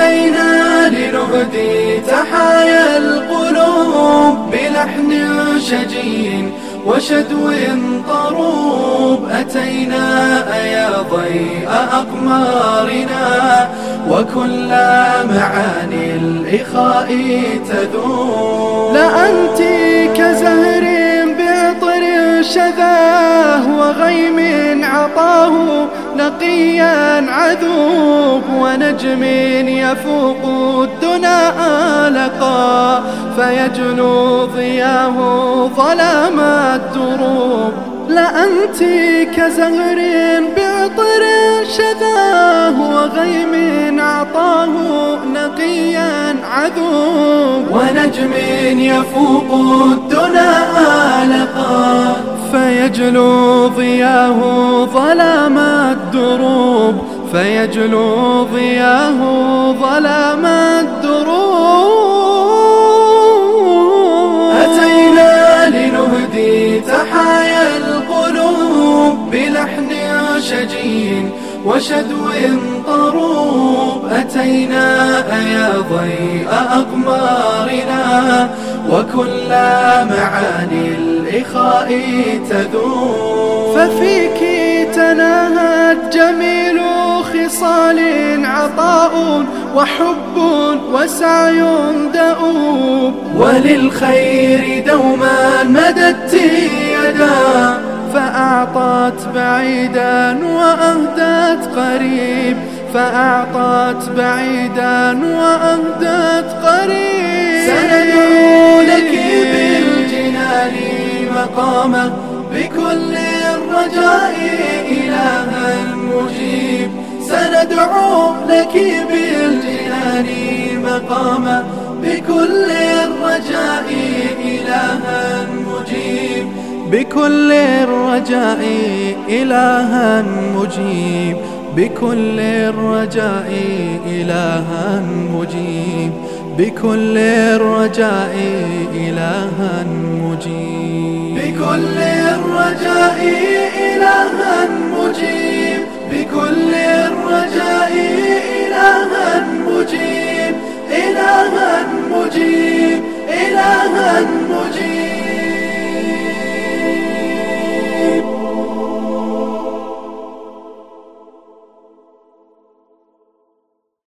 أتينا لنهدي تحايا القلوب بلحن شجي وشدو طروب. أتينا يا ضيء أقمارنا وكل معاني الإخاء تذوب. لأنت كزهر بعطر شذاه وغيم عطاه نقيا عذوب ونجم يفوق الدنا آلقا فيجلو ضياه ظلام الدروب. لأنت كزهر بعطر شذاه وغيم عطاه نقيا عذوب. ونجم يفوق الدنا آلقا فيجلو ضياه ظلام الدروب فيجلو ضياه ظلام الدروب. أتينا لنهدي تحايا القلوب بلحن شجي وشدو طروب. أتينا يا ضيء أقمارنا وكل معاني الإخاء تذوب ففيك تناهت جميل خصال عطاء وحب وسعي دؤوب. وللخير دوما مددت يدا. فأعطت بعيدا وأهدت قريب. فأعطت بعيدا وأهدت مقاما بكل الرجاء إلها مجيب سندعو لك بالجنان مقاما بكل الرجاء إلها مجيب بكل الرجاء إلها مجيب بكل الرجاء إلها مجيب بكل الرجاء إلها مجيب بكل الرجاء إلها مجيب بكل